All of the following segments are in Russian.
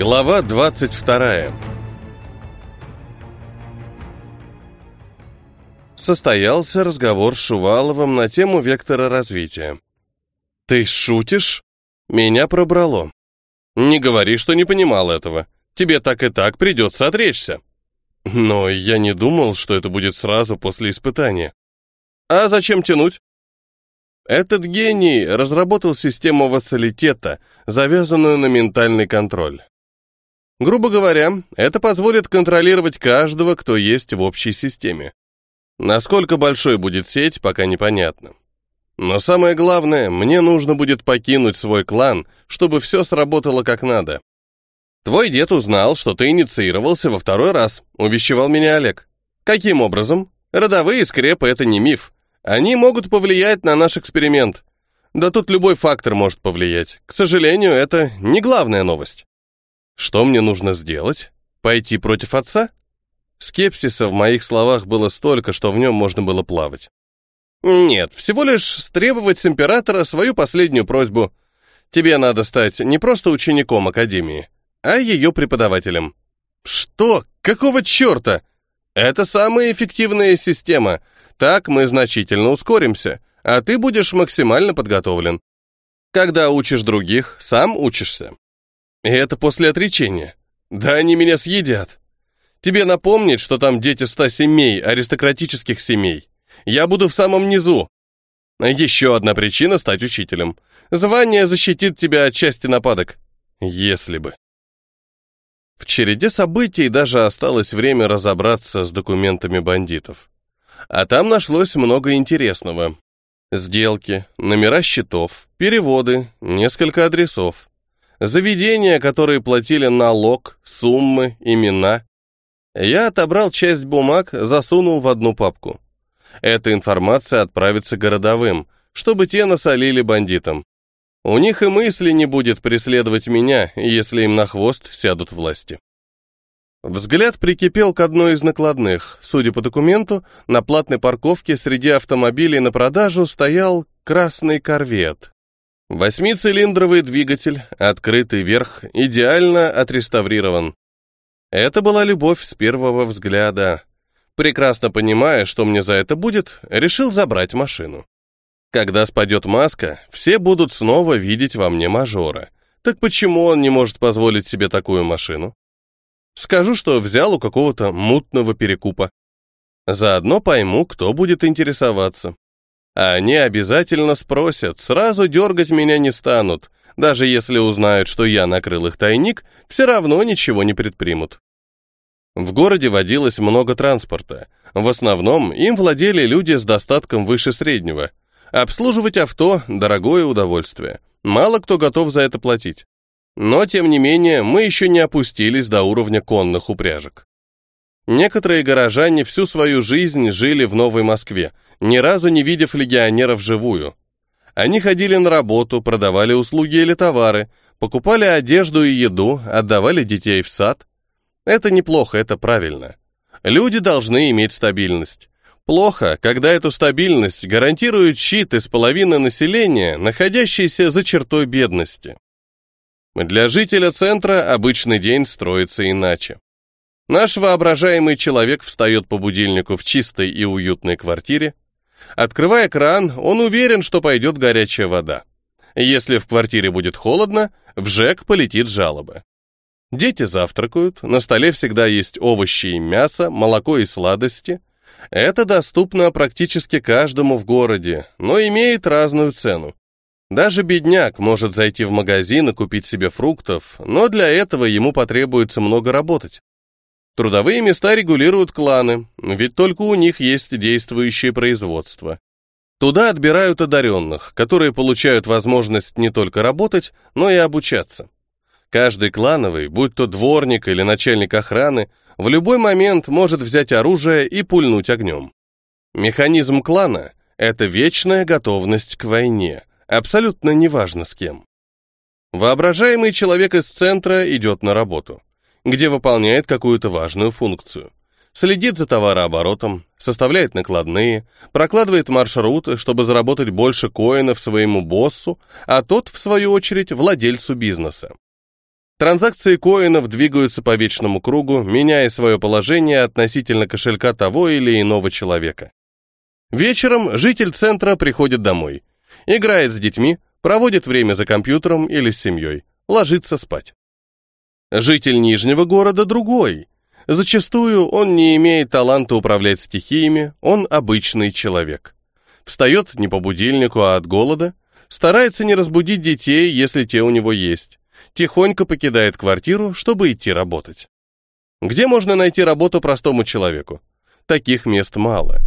Глава 22. Состоялся разговор с Шуваловым на тему вектора развития. «Ты шутишь?» Меня пробрало. «Не говори, что не понимал этого. Тебе так и так придется отречься». Но я не думал, что это будет сразу после испытания. А зачем тянуть? Этот гений разработал систему вассалитета, завязанную на ментальный контроль. Грубо говоря, это позволит контролировать каждого, кто есть в общей системе. Насколько большой будет сеть, пока непонятно. Но самое главное, мне нужно будет покинуть свой клан, чтобы все сработало как надо. Твой дед узнал, что ты инициировался во второй раз, увещевал меня Олег. Каким образом? Родовые скрепы — это не миф. Они могут повлиять на наш эксперимент. Да тут любой фактор может повлиять. К сожалению, это не главная новость. Что мне нужно сделать? Пойти против отца? Скепсиса в моих словах было столько, что в нем можно было плавать. Нет, всего лишь стребовать с императора свою последнюю просьбу. Тебе надо стать не просто учеником Академии, а ее преподавателем. Что? Какого черта? Это самая эффективная система. Так мы значительно ускоримся, а ты будешь максимально подготовлен. Когда учишь других, сам учишься. И это после отречения. Да они меня съедят. Тебе напомнить, что там дети ста семей, аристократических семей. Я буду в самом низу. Еще одна причина стать учителем. Звание защитит тебя от части нападок. Если бы. В череде событий даже осталось время разобраться с документами бандитов. А там нашлось много интересного. Сделки, номера счетов, переводы, несколько адресов. Заведения, которые платили налог, суммы, имена. Я отобрал часть бумаг, засунул в одну папку. Эта информация отправится городовым, чтобы те насолили бандитам. У них и мысли не будет преследовать меня, если им на хвост сядут власти. Взгляд прикипел к одной из накладных. Судя по документу, на платной парковке среди автомобилей на продажу стоял красный корвет. Восьмицилиндровый двигатель, открытый верх, идеально отреставрирован. Это была любовь с первого взгляда. Прекрасно понимая, что мне за это будет, решил забрать машину. Когда спадет маска, все будут снова видеть во мне мажора. Так почему он не может позволить себе такую машину? Скажу, что взял у какого-то мутного перекупа. Заодно пойму, кто будет интересоваться. Они обязательно спросят, сразу дергать меня не станут. Даже если узнают, что я накрыл их тайник, все равно ничего не предпримут. В городе водилось много транспорта. В основном им владели люди с достатком выше среднего. Обслуживать авто – дорогое удовольствие. Мало кто готов за это платить. Но, тем не менее, мы еще не опустились до уровня конных упряжек. Некоторые горожане всю свою жизнь жили в Новой Москве, ни разу не видев легионеров вживую. Они ходили на работу, продавали услуги или товары, покупали одежду и еду, отдавали детей в сад. Это неплохо, это правильно. Люди должны иметь стабильность. Плохо, когда эту стабильность гарантирует щит из половины населения, находящийся за чертой бедности. Для жителя центра обычный день строится иначе. Наш воображаемый человек встает по будильнику в чистой и уютной квартире. Открывая кран, он уверен, что пойдет горячая вода. Если в квартире будет холодно, в ЖЭК полетит жалоба. Дети завтракают, на столе всегда есть овощи и мясо, молоко и сладости. Это доступно практически каждому в городе, но имеет разную цену. Даже бедняк может зайти в магазин и купить себе фруктов, но для этого ему потребуется много работать. Трудовые места регулируют кланы, ведь только у них есть действующее производство. Туда отбирают одаренных, которые получают возможность не только работать, но и обучаться. Каждый клановый, будь то дворник или начальник охраны, в любой момент может взять оружие и пульнуть огнем. Механизм клана — это вечная готовность к войне, абсолютно неважно с кем. Воображаемый человек из центра идет на работу где выполняет какую-то важную функцию. Следит за товарооборотом, составляет накладные, прокладывает маршруты, чтобы заработать больше коинов своему боссу, а тот, в свою очередь, владельцу бизнеса. Транзакции коинов двигаются по вечному кругу, меняя свое положение относительно кошелька того или иного человека. Вечером житель центра приходит домой, играет с детьми, проводит время за компьютером или с семьей, ложится спать. Житель Нижнего города другой. Зачастую он не имеет таланта управлять стихиями, он обычный человек. Встает не по будильнику, а от голода, старается не разбудить детей, если те у него есть тихонько покидает квартиру, чтобы идти работать. Где можно найти работу простому человеку? Таких мест мало.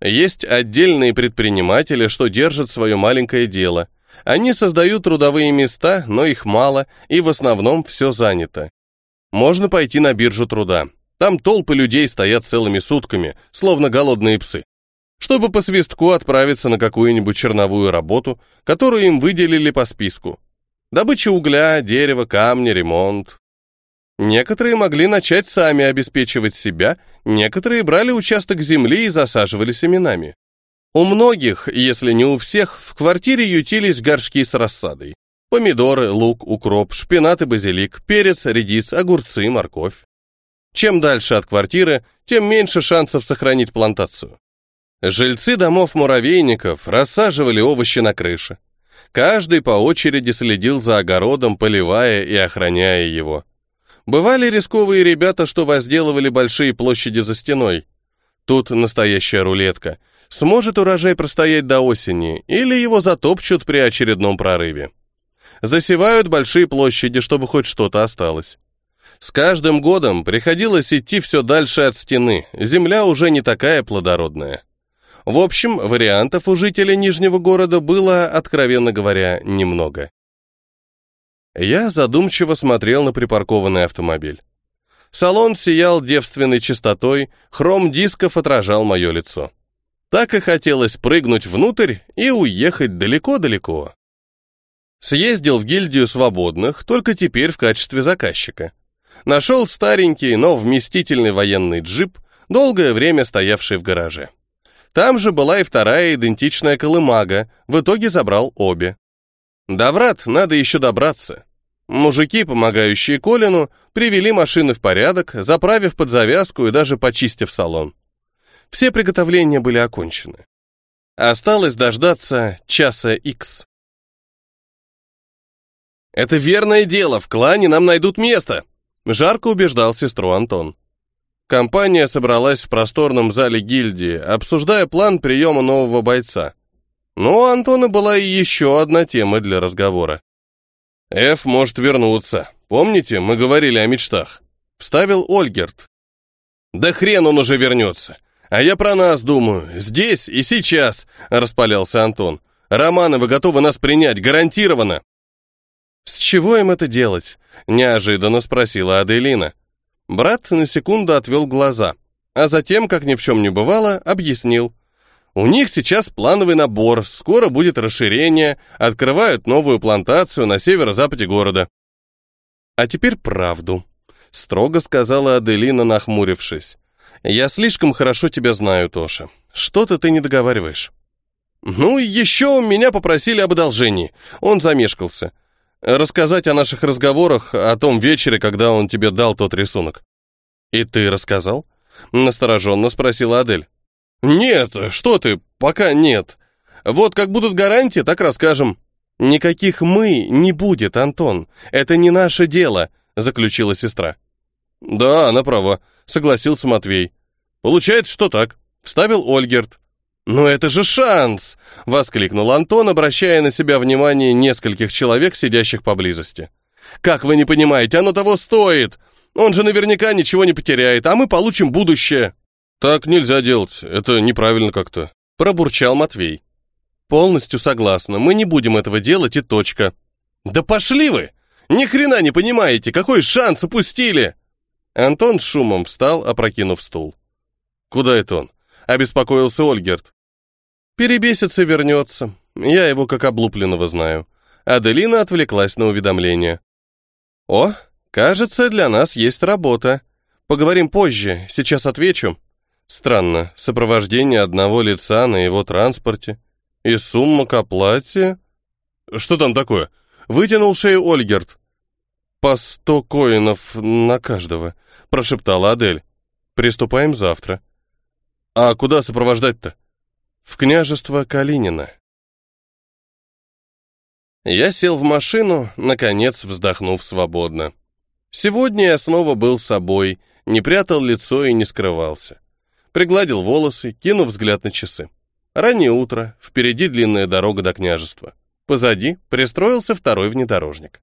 Есть отдельные предприниматели, что держат свое маленькое дело. Они создают трудовые места, но их мало, и в основном все занято. Можно пойти на биржу труда. Там толпы людей стоят целыми сутками, словно голодные псы. Чтобы по свистку отправиться на какую-нибудь черновую работу, которую им выделили по списку. Добыча угля, дерева, камня, ремонт. Некоторые могли начать сами обеспечивать себя, некоторые брали участок земли и засаживали семенами. У многих, если не у всех, в квартире ютились горшки с рассадой. Помидоры, лук, укроп, шпинат и базилик, перец, редис, огурцы, морковь. Чем дальше от квартиры, тем меньше шансов сохранить плантацию. Жильцы домов-муравейников рассаживали овощи на крыше. Каждый по очереди следил за огородом, поливая и охраняя его. Бывали рисковые ребята, что возделывали большие площади за стеной. Тут настоящая рулетка. Сможет урожай простоять до осени, или его затопчут при очередном прорыве. Засевают большие площади, чтобы хоть что-то осталось. С каждым годом приходилось идти все дальше от стены, земля уже не такая плодородная. В общем, вариантов у жителей Нижнего города было, откровенно говоря, немного. Я задумчиво смотрел на припаркованный автомобиль. Салон сиял девственной чистотой, хром дисков отражал мое лицо. Так и хотелось прыгнуть внутрь и уехать далеко-далеко. Съездил в гильдию свободных, только теперь в качестве заказчика. Нашел старенький, но вместительный военный джип, долгое время стоявший в гараже. Там же была и вторая идентичная колымага, в итоге забрал обе. До врат надо еще добраться. Мужики, помогающие Колину, привели машины в порядок, заправив под завязку и даже почистив салон. Все приготовления были окончены. Осталось дождаться часа X. «Это верное дело, в клане нам найдут место», — жарко убеждал сестру Антон. Компания собралась в просторном зале гильдии, обсуждая план приема нового бойца. Но у Антона была и еще одна тема для разговора. «Эф может вернуться. Помните, мы говорили о мечтах?» Вставил Ольгерт. «Да хрен он уже вернется. А я про нас думаю. Здесь и сейчас», — распалялся Антон. «Романы, вы готовы нас принять, гарантированно». «С чего им это делать?» — неожиданно спросила Аделина. Брат на секунду отвел глаза, а затем, как ни в чем не бывало, объяснил. У них сейчас плановый набор, скоро будет расширение, открывают новую плантацию на северо-западе города. А теперь правду, строго сказала Аделина, нахмурившись. Я слишком хорошо тебя знаю, Тоша. Что-то ты не договариваешь. Ну, еще меня попросили об одолжении. Он замешкался. Рассказать о наших разговорах, о том вечере, когда он тебе дал тот рисунок. И ты рассказал? Настороженно спросила Адель. Нет, что ты, пока нет. Вот как будут гарантии, так расскажем. Никаких «мы» не будет, Антон. Это не наше дело, заключила сестра. Да, она права, согласился Матвей. Получается, что так. Вставил Ольгерт. «Но это же шанс!» — воскликнул Антон, обращая на себя внимание нескольких человек, сидящих поблизости. «Как вы не понимаете, оно того стоит! Он же наверняка ничего не потеряет, а мы получим будущее!» «Так нельзя делать, это неправильно как-то», — пробурчал Матвей. «Полностью согласна, мы не будем этого делать и точка». «Да пошли вы! Ни хрена не понимаете, какой шанс упустили!» Антон с шумом встал, опрокинув стул. «Куда это он?» — обеспокоился Ольгерт. Перебесится, вернется. Я его как облупленного знаю. Аделина отвлеклась на уведомление. О, кажется, для нас есть работа. Поговорим позже, сейчас отвечу. Странно, сопровождение одного лица на его транспорте. И сумма к оплате... Что там такое? Вытянул шею Ольгерт. по сто коинов на каждого», — прошептала Адель. «Приступаем завтра». «А куда сопровождать-то?» «В княжество Калинина». Я сел в машину, наконец вздохнув свободно. Сегодня я снова был собой, не прятал лицо и не скрывался. Пригладил волосы, кинув взгляд на часы. Раннее утро, впереди длинная дорога до княжества. Позади пристроился второй внедорожник.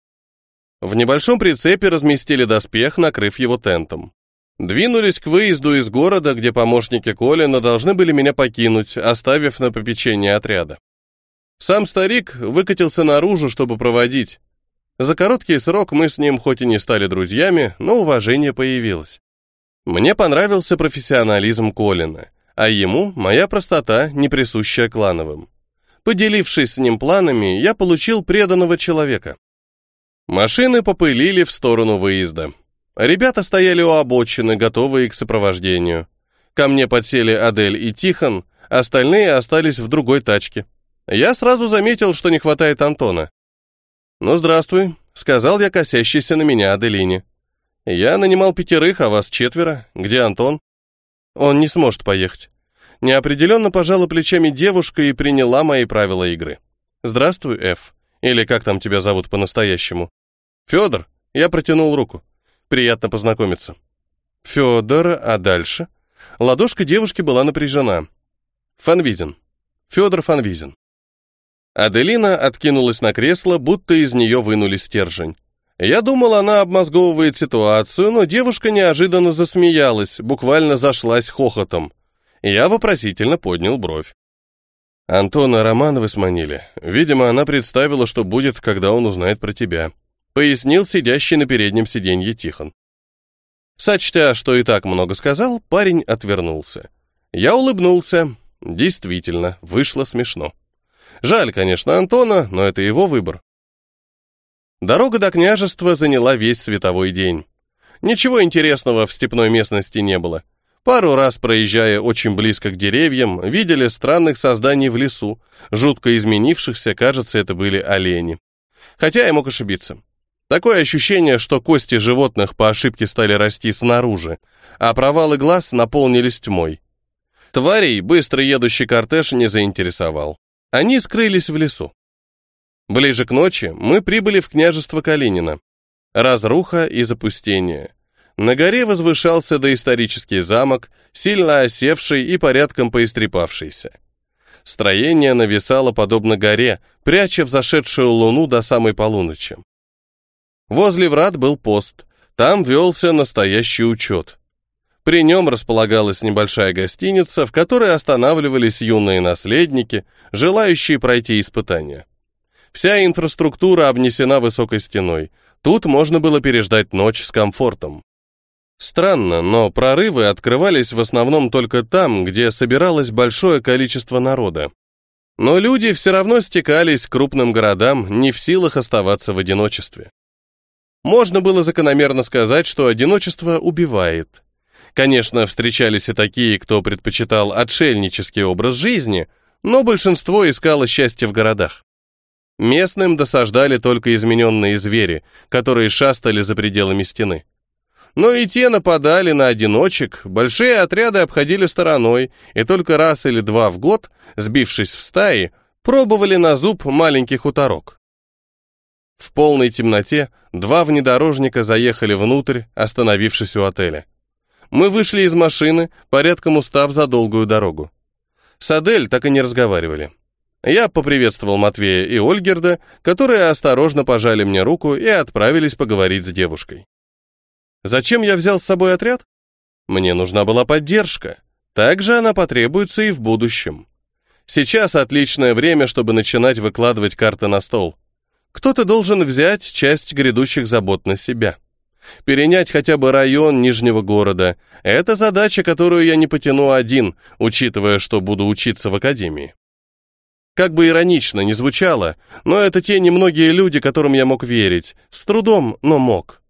В небольшом прицепе разместили доспех, накрыв его тентом. Двинулись к выезду из города, где помощники Колина должны были меня покинуть, оставив на попечение отряда. Сам старик выкатился наружу, чтобы проводить. За короткий срок мы с ним хоть и не стали друзьями, но уважение появилось. Мне понравился профессионализм Колина, а ему моя простота, не присущая клановым. Поделившись с ним планами, я получил преданного человека. Машины попылили в сторону выезда. Ребята стояли у обочины, готовые к сопровождению. Ко мне подсели Адель и Тихон, остальные остались в другой тачке. Я сразу заметил, что не хватает Антона. «Ну, здравствуй», — сказал я косящийся на меня Аделине. «Я нанимал пятерых, а вас четверо. Где Антон?» «Он не сможет поехать. Неопределенно пожала плечами девушка и приняла мои правила игры. «Здравствуй, Эф. Или как там тебя зовут по-настоящему?» «Федор». Я протянул руку. «Приятно познакомиться». «Федор, а дальше?» Ладошка девушки была напряжена. «Фанвизин. Федор Фанвизин». Аделина откинулась на кресло, будто из нее вынули стержень. Я думал, она обмозговывает ситуацию, но девушка неожиданно засмеялась, буквально зашлась хохотом. Я вопросительно поднял бровь. Антона Романовы сманили. Видимо, она представила, что будет, когда он узнает про тебя. Пояснил сидящий на переднем сиденье Тихон. Сочтя, что и так много сказал, парень отвернулся. Я улыбнулся. Действительно, вышло смешно. Жаль, конечно, Антона, но это его выбор. Дорога до княжества заняла весь световой день. Ничего интересного в степной местности не было. Пару раз, проезжая очень близко к деревьям, видели странных созданий в лесу, жутко изменившихся, кажется, это были олени. Хотя я мог ошибиться. Такое ощущение, что кости животных по ошибке стали расти снаружи, а провалы глаз наполнились тьмой. Тварей быстро едущий кортеж не заинтересовал. Они скрылись в лесу. Ближе к ночи мы прибыли в княжество Калинина. Разруха и запустение. На горе возвышался доисторический замок, сильно осевший и порядком поистрепавшийся. Строение нависало подобно горе, пряча взошедшую луну до самой полуночи. Возле врат был пост, там велся настоящий учет. При нем располагалась небольшая гостиница, в которой останавливались юные наследники, желающие пройти испытания. Вся инфраструктура обнесена высокой стеной. Тут можно было переждать ночь с комфортом. Странно, но прорывы открывались в основном только там, где собиралось большое количество народа. Но люди все равно стекались к крупным городам, не в силах оставаться в одиночестве. Можно было закономерно сказать, что одиночество убивает. Конечно, встречались и такие, кто предпочитал отшельнический образ жизни, но большинство искало счастье в городах. Местным досаждали только измененные звери, которые шастали за пределами стены. Но и те нападали на одиночек, большие отряды обходили стороной, и только раз или два в год, сбившись в стаи, пробовали на зуб маленький хуторок. В полной темноте два внедорожника заехали внутрь, остановившись у отеля. Мы вышли из машины, порядком устав за долгую дорогу. С Адель так и не разговаривали. Я поприветствовал Матвея и Ольгерда, которые осторожно пожали мне руку и отправились поговорить с девушкой. Зачем я взял с собой отряд? Мне нужна была поддержка. Также она потребуется и в будущем. Сейчас отличное время, чтобы начинать выкладывать карты на стол. Кто-то должен взять часть грядущих забот на себя. Перенять хотя бы район Нижнего города – это задача, которую я не потяну один, учитывая, что буду учиться в академии. Как бы иронично ни звучало, но это те немногие люди, которым я мог верить. С трудом, но мог.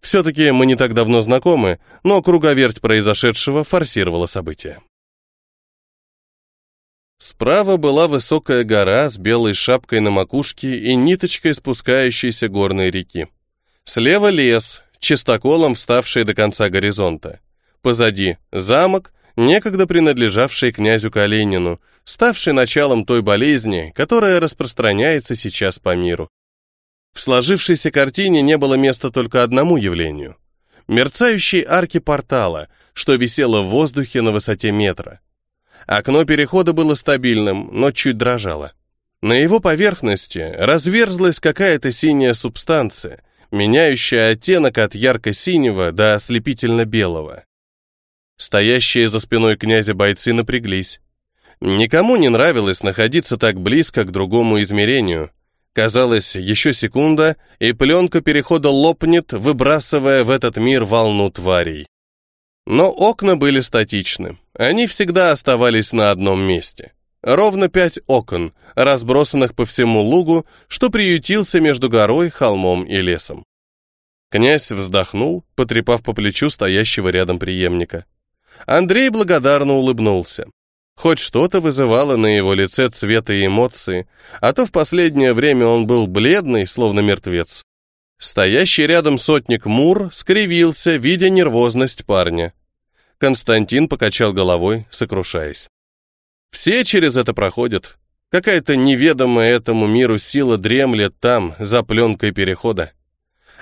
Все-таки мы не так давно знакомы, но круговерть произошедшего форсировала события. Справа была высокая гора с белой шапкой на макушке и ниточкой спускающейся горной реки. Слева лес, чистоколом вставший до конца горизонта. Позади замок, некогда принадлежавший князю Калинину, ставший началом той болезни, которая распространяется сейчас по миру. В сложившейся картине не было места только одному явлению — мерцающей арки портала, что висело в воздухе на высоте метра. Окно перехода было стабильным, но чуть дрожало. На его поверхности разверзлась какая-то синяя субстанция, меняющая оттенок от ярко-синего до ослепительно-белого. Стоящие за спиной князя бойцы напряглись. Никому не нравилось находиться так близко к другому измерению. Казалось, еще секунда, и пленка перехода лопнет, выбрасывая в этот мир волну тварей. Но окна были статичны. Они всегда оставались на одном месте. Ровно пять окон, разбросанных по всему лугу, что приютился между горой, холмом и лесом. Князь вздохнул, потрепав по плечу стоящего рядом преемника. Андрей благодарно улыбнулся. Хоть что-то вызывало на его лице цвет и эмоции, а то в последнее время он был бледный, словно мертвец. Стоящий рядом сотник Мур скривился, видя нервозность парня. Константин покачал головой, сокрушаясь. Все через это проходят. Какая-то неведомая этому миру сила дремлет там, за пленкой перехода.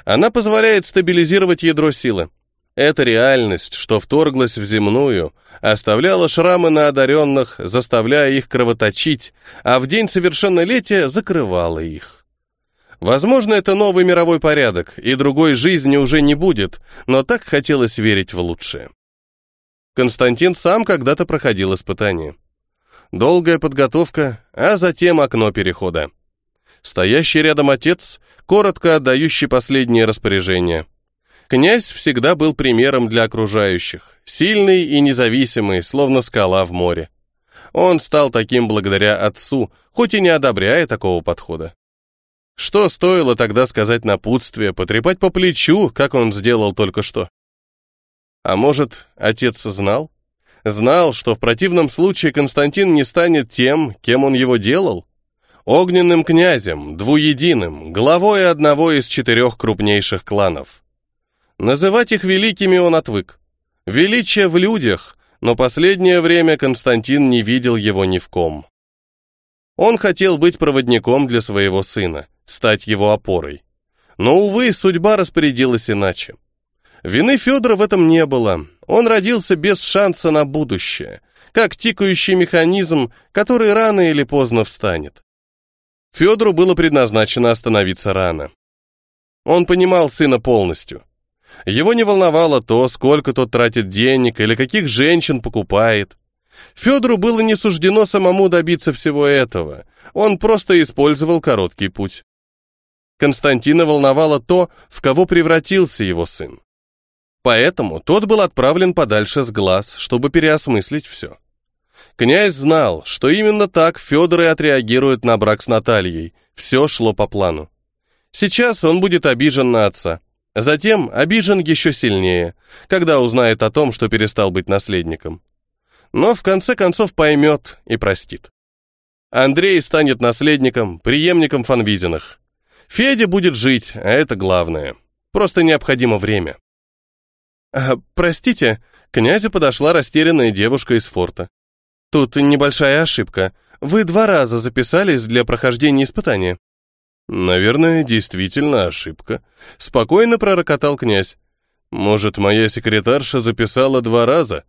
Она позволяет стабилизировать ядро силы. Эта реальность, что вторглась в земную, оставляла шрамы на одаренных, заставляя их кровоточить, а в день совершеннолетия закрывала их. Возможно, это новый мировой порядок, и другой жизни уже не будет, но так хотелось верить в лучшее. Константин сам когда-то проходил испытание. Долгая подготовка, а затем окно перехода. Стоящий рядом отец, коротко отдающий последние распоряжения – Князь всегда был примером для окружающих, сильный и независимый, словно скала в море. Он стал таким благодаря отцу, хоть и не одобряя такого подхода. Что стоило тогда сказать напутствие, потрепать по плечу, как он сделал только что? А может, отец знал? Знал, что в противном случае Константин не станет тем, кем он его делал? Огненным князем, двуединым, главой одного из четырех крупнейших кланов. Называть их великими он отвык. Величие в людях, но последнее время Константин не видел его ни в ком. Он хотел быть проводником для своего сына, стать его опорой. Но, увы, судьба распорядилась иначе. Вины Федора в этом не было. Он родился без шанса на будущее, как тикающий механизм, который рано или поздно встанет. Федору было предназначено остановиться рано. Он понимал сына полностью. Его не волновало то, сколько тот тратит денег или каких женщин покупает. Федору было не суждено самому добиться всего этого. Он просто использовал короткий путь. Константина волновало то, в кого превратился его сын. Поэтому тот был отправлен подальше с глаз, чтобы переосмыслить все. Князь знал, что именно так Федор и отреагирует на брак с Натальей. Все шло по плану. Сейчас он будет обижен на отца. Затем обижен еще сильнее, когда узнает о том, что перестал быть наследником. Но в конце концов поймет и простит. Андрей станет наследником, преемником Фанвизиных. Федя будет жить, а это главное. Просто необходимо время. А, «Простите», — князю подошла растерянная девушка из форта. «Тут небольшая ошибка. Вы два раза записались для прохождения испытания». Наверное, действительно ошибка. Спокойно пророкотал князь. Может, моя секретарша записала два раза?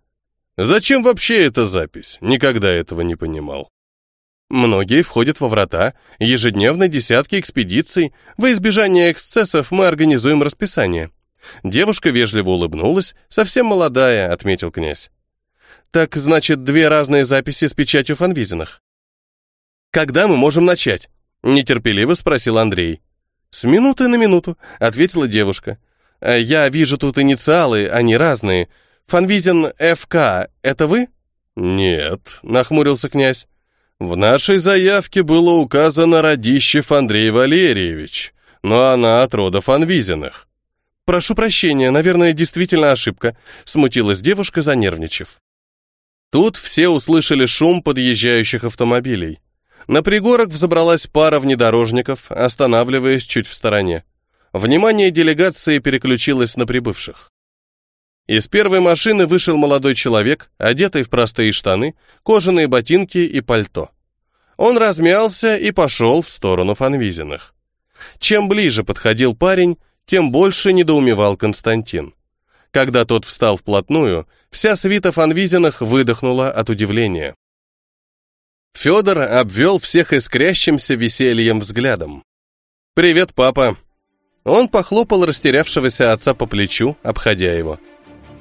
Зачем вообще эта запись? Никогда этого не понимал. Многие входят во врата, ежедневно десятки экспедиций. Во избежание эксцессов мы организуем расписание. Девушка вежливо улыбнулась, совсем молодая, отметил князь. Так, значит, две разные записи с печатью Фанвизинах. Когда мы можем начать? Нетерпеливо спросил Андрей. «С минуты на минуту», — ответила девушка. «Э, «Я вижу тут инициалы, они разные. Фанвизин ФК — это вы?» «Нет», — нахмурился князь. «В нашей заявке было указано Радищев Андрей Валерьевич, но она от рода Фанвизиных». «Прошу прощения, наверное, действительно ошибка», — смутилась девушка, занервничав. Тут все услышали шум подъезжающих автомобилей. На пригорок взобралась пара внедорожников, останавливаясь чуть в стороне. Внимание делегации переключилось на прибывших. Из первой машины вышел молодой человек, одетый в простые штаны, кожаные ботинки и пальто. Он размялся и пошел в сторону Фанвизиных. Чем ближе подходил парень, тем больше недоумевал Константин. Когда тот встал вплотную, вся свита Фанвизиных выдохнула от удивления. Федор обвел всех искрящимся весельем взглядом. «Привет, папа!» Он похлопал растерявшегося отца по плечу, обходя его.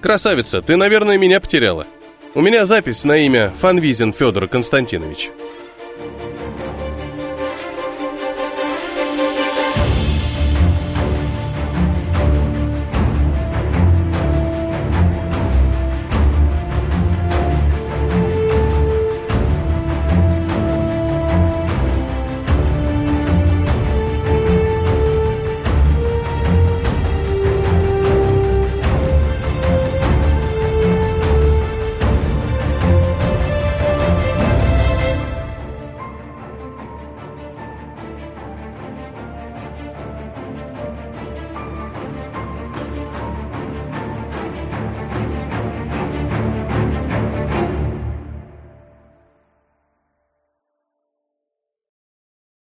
«Красавица, ты, наверное, меня потеряла. У меня запись на имя Фанвизин Федор Константинович».